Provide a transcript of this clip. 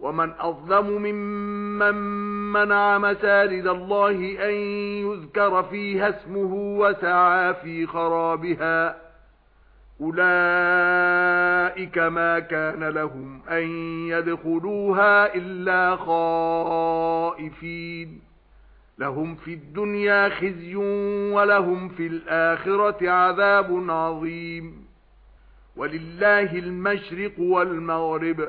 ومن أظلم ممن منع مساجد الله أن يذكر فيها اسمه وسعى في خرابها أولئك ما كان لهم أن يدخلوها إلا خائفين لهم في الدنيا خزي ولهم في الآخرة عذاب عظيم ولله المشرق والمغرب